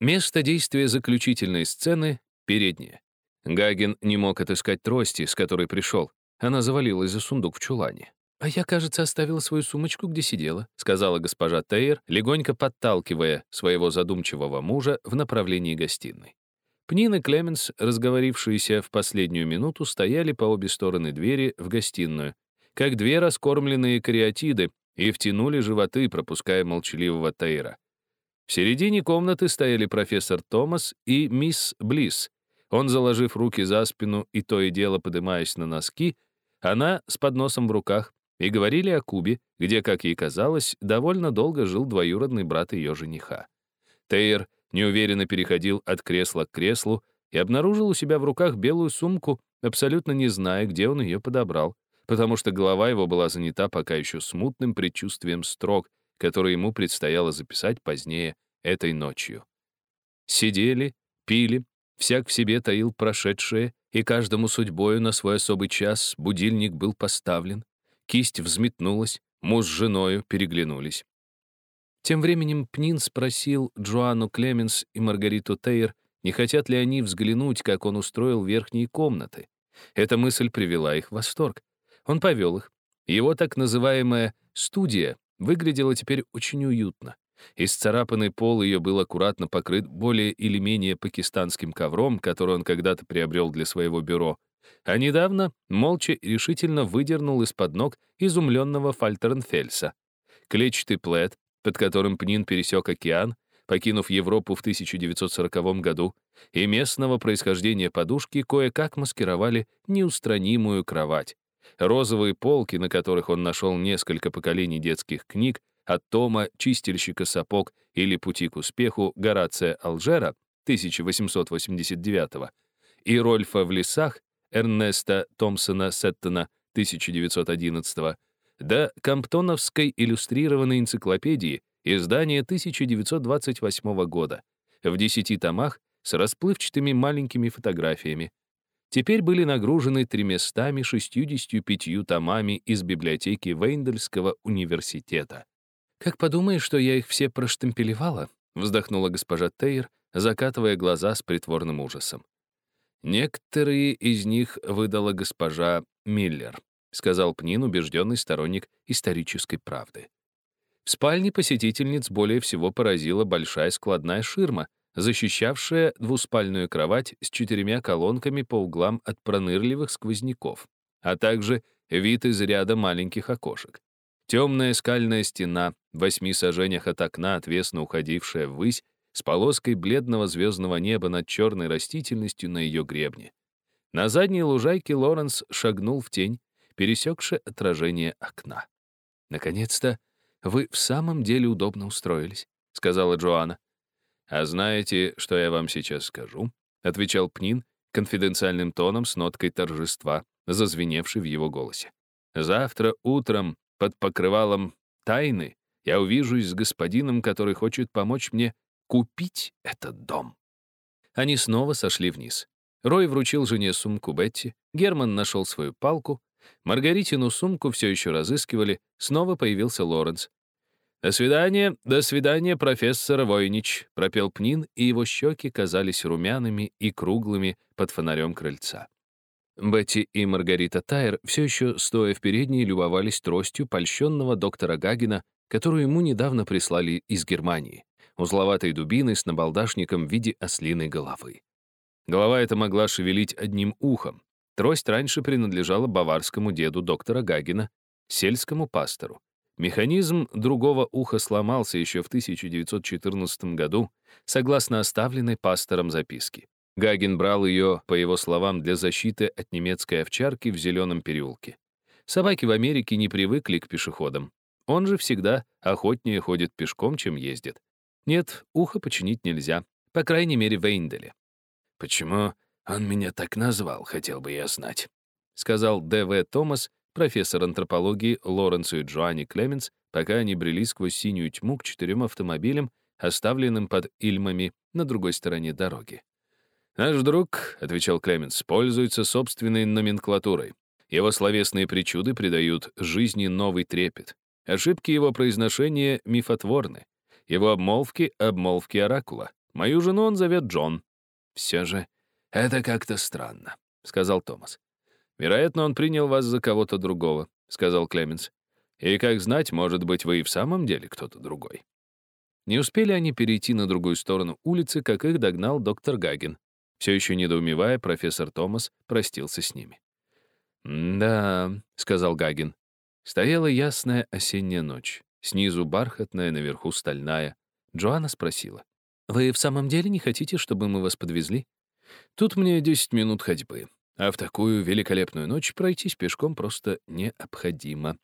Место действия заключительной сцены — переднее. Гаген не мог отыскать трости, с которой пришел. Она завалилась за сундук в чулане. «А я, кажется, оставила свою сумочку, где сидела», сказала госпожа Тейер, легонько подталкивая своего задумчивого мужа в направлении гостиной. Пнин и Клеменс, разговорившиеся в последнюю минуту, стояли по обе стороны двери в гостиную, как две раскормленные кариатиды, и втянули животы, пропуская молчаливого Тейра. В середине комнаты стояли профессор Томас и мисс Блисс. Он, заложив руки за спину и то и дело подымаясь на носки, она с подносом в руках, и говорили о Кубе, где, как ей казалось, довольно долго жил двоюродный брат ее жениха. Тейер неуверенно переходил от кресла к креслу и обнаружил у себя в руках белую сумку, абсолютно не зная, где он ее подобрал, потому что голова его была занята пока еще смутным предчувствием строк, которые ему предстояло записать позднее этой ночью. Сидели, пили, всяк в себе таил прошедшее, и каждому судьбою на свой особый час будильник был поставлен, кисть взметнулась, муж с женою переглянулись. Тем временем Пнин спросил Джоанну Клеменс и Маргариту Тейр, не хотят ли они взглянуть, как он устроил верхние комнаты. Эта мысль привела их в восторг. Он повел их. Его так называемая «студия» выглядела теперь очень уютно. Исцарапанный пол ее был аккуратно покрыт более или менее пакистанским ковром, который он когда-то приобрел для своего бюро, а недавно молча и решительно выдернул из-под ног изумленного Фальтернфельса. Клетчатый плед, под которым Пнин пересек океан, покинув Европу в 1940 году, и местного происхождения подушки кое-как маскировали неустранимую кровать. Розовые полки, на которых он нашел несколько поколений детских книг, от Тома «Чистильщика сапог» или «Пути к успеху» Горация Алжера 1889 и Рольфа в лесах Эрнеста Томпсона Сеттона 1911 до Камптоновской иллюстрированной энциклопедии издания 1928 года в десяти томах с расплывчатыми маленькими фотографиями, теперь были нагружены 365 томами из библиотеки Вейндельского университета. «Как подумаешь, что я их все проштемпелевала?» — вздохнула госпожа Тейр, закатывая глаза с притворным ужасом. «Некоторые из них выдала госпожа Миллер», — сказал Пнин, убежденный сторонник исторической правды. В спальне посетительниц более всего поразила большая складная ширма, защищавшая двуспальную кровать с четырьмя колонками по углам от пронырливых сквозняков, а также вид из ряда маленьких окошек. Темная скальная стена, в восьми сажениях от окна, отвесно уходившая ввысь, с полоской бледного звездного неба над черной растительностью на ее гребне. На задней лужайке Лоренс шагнул в тень, пересекши отражение окна. «Наконец-то вы в самом деле удобно устроились», — сказала Джоанна. «А знаете, что я вам сейчас скажу?» — отвечал Пнин конфиденциальным тоном с ноткой торжества, зазвеневшей в его голосе. «Завтра утром под покрывалом тайны я увижусь с господином, который хочет помочь мне купить этот дом». Они снова сошли вниз. Рой вручил жене сумку Бетти, Герман нашел свою палку, Маргаритину сумку все еще разыскивали, снова появился Лоренс. «До свидания, до свидания, профессор Войнич», — пропел Пнин, и его щеки казались румяными и круглыми под фонарем крыльца. Бетти и Маргарита Тайер все еще, стоя в передней, любовались тростью польщенного доктора Гагина, которую ему недавно прислали из Германии, узловатой дубиной с набалдашником в виде ослиной головы. Голова эта могла шевелить одним ухом. Трость раньше принадлежала баварскому деду доктора Гагина, сельскому пастору. Механизм другого уха сломался еще в 1914 году, согласно оставленной пастором записке. Гагин брал ее, по его словам, для защиты от немецкой овчарки в Зеленом переулке. Собаки в Америке не привыкли к пешеходам. Он же всегда охотнее ходит пешком, чем ездит. Нет, ухо починить нельзя, по крайней мере, в Эйнделе. «Почему он меня так назвал, хотел бы я знать», — сказал Д.В. Томас, профессор антропологии Лоренсу и Джоанни Клеменс, пока они брели сквозь синюю тьму к четырем автомобилям, оставленным под Ильмами на другой стороне дороги. «Наш друг», — отвечал Клеменс, — «пользуется собственной номенклатурой. Его словесные причуды придают жизни новый трепет. Ошибки его произношения мифотворны. Его обмолвки — обмолвки оракула. Мою жену он зовет Джон». «Все же это как-то странно», — сказал Томас. «Вероятно, он принял вас за кого-то другого», — сказал Клеменс. «И, как знать, может быть, вы и в самом деле кто-то другой». Не успели они перейти на другую сторону улицы, как их догнал доктор Гагин. Все еще недоумевая, профессор Томас простился с ними. «Да», — сказал Гагин. Стояла ясная осенняя ночь. Снизу бархатная, наверху стальная. Джоанна спросила. «Вы в самом деле не хотите, чтобы мы вас подвезли? Тут мне 10 минут ходьбы, а в такую великолепную ночь пройтись пешком просто необходимо».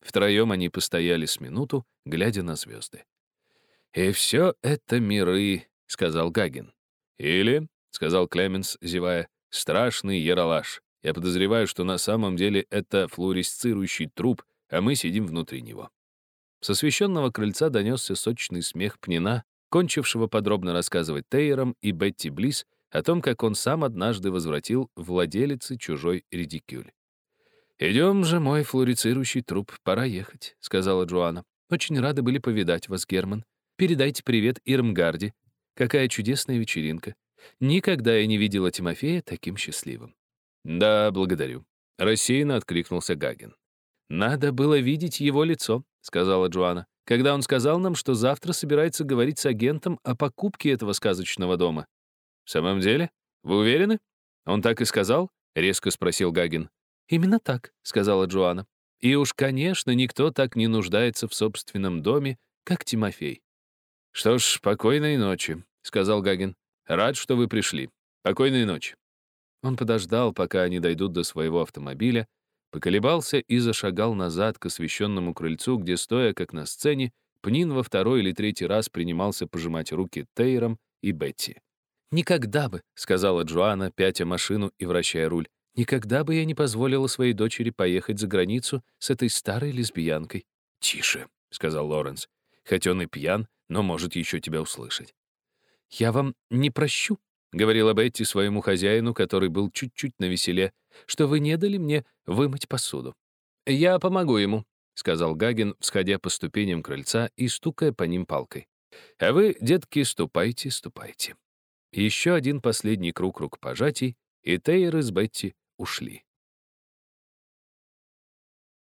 Втроем они постояли с минуту, глядя на звезды. «И все это миры», — сказал Гагин. «Или», — сказал Клеменс, зевая, — «страшный яролаж. Я подозреваю, что на самом деле это флуоресцирующий труп, а мы сидим внутри него». С освещенного крыльца донесся сочный смех Пнина, кончившего подробно рассказывать Тейерам и Бетти Близ о том, как он сам однажды возвратил владелице чужой редикюль. «Идем же, мой флуорицирующий труп, пора ехать», — сказала Джоанна. «Очень рады были повидать вас, Герман. Передайте привет Ирмгарде. Какая чудесная вечеринка. Никогда я не видела Тимофея таким счастливым. Да, благодарю. Рассеянно откликнулся Гагин. Надо было видеть его лицо, сказала Джоанна, когда он сказал нам, что завтра собирается говорить с агентом о покупке этого сказочного дома. В самом деле? Вы уверены? Он так и сказал? резко спросил Гагин. Именно так, сказала Джоанна. И уж, конечно, никто так не нуждается в собственном доме, как Тимофей. «Что ж, спокойной ночи», — сказал Гагин. «Рад, что вы пришли. Покойной ночи». Он подождал, пока они дойдут до своего автомобиля, поколебался и зашагал назад к освещенному крыльцу, где, стоя как на сцене, Пнин во второй или третий раз принимался пожимать руки Тейром и Бетти. «Никогда бы», — сказала Джоанна, пятя машину и вращая руль, «никогда бы я не позволила своей дочери поехать за границу с этой старой лесбиянкой». «Тише», — сказал Лоренс. «Хоть он и пьян, но может еще тебя услышать. «Я вам не прощу», — говорила Бетти своему хозяину, который был чуть-чуть навеселе, «что вы не дали мне вымыть посуду». «Я помогу ему», — сказал Гагин, всходя по ступеням крыльца и стукая по ним палкой. «А вы, детки, ступайте, ступайте». Еще один последний круг рукопожатий, и Тейр с Бетти ушли.